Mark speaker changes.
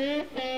Speaker 1: Música uhum.